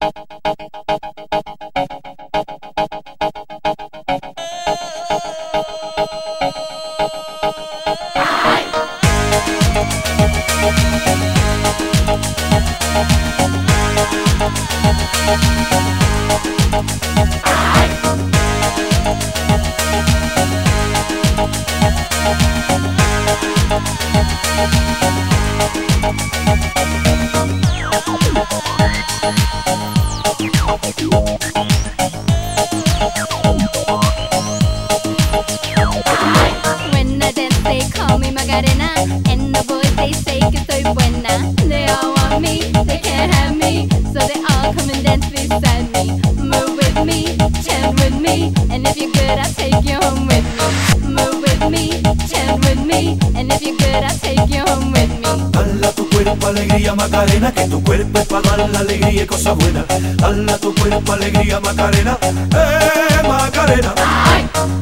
Bye. And the voice they say can soy buena. They all want me, they can't have me. So they all come and dance beside me. Move with me, chin with me. And if you're good, I'll take you home with me. Dala tu cuerpo alegría Macarena, que tu cuerpo es para dar la alegría y cosas buenas. Dala tu cuerpo alegría Macarena, eh Macarena.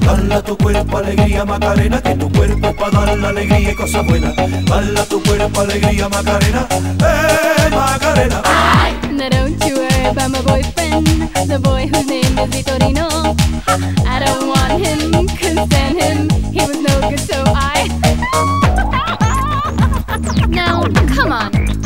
Dala tu cuerpo alegría Macarena, que tu cuerpo es para dar la alegría y cosas buenas. Dala tu cuerpo alegría Macarena, eh Macarena. Now don't you worry about my boyfriend, the boy whose name is Vitorino. I don't want him, couldn't stand him,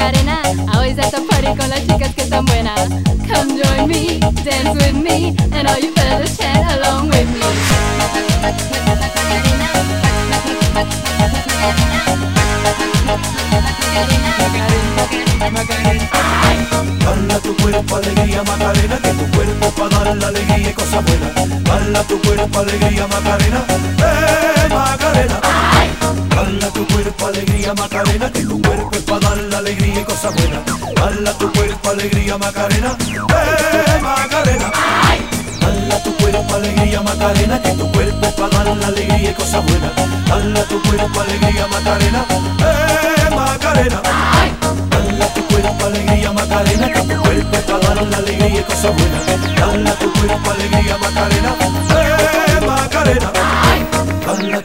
Macarena. Always at the party con las chicas que están buenas. Come join me, dance with me, and all you fellas chat along with me. Dala tu cuerpo alegría Macarena, que tu cuerpo para dar la alegría y cosas buenas. Dala tu cuerpo alegría Macarena, eh Macarena. Dala tu cuerpo alegría Macarena, buenas. Dala tu cuerpo alegría Macarena, eh Macarena. Dala tu cuerpo alegría Macarena, que tu cuerpo para dar la alegría y cosas buenas. Dala tu cuerpo alegría Macarena, eh Macarena. Dala tu cuerpo alegría Macarena, que tu cuerpo para dar la alegría y cosas buenas. Dala tu cuerpo alegría Macarena, eh Macarena.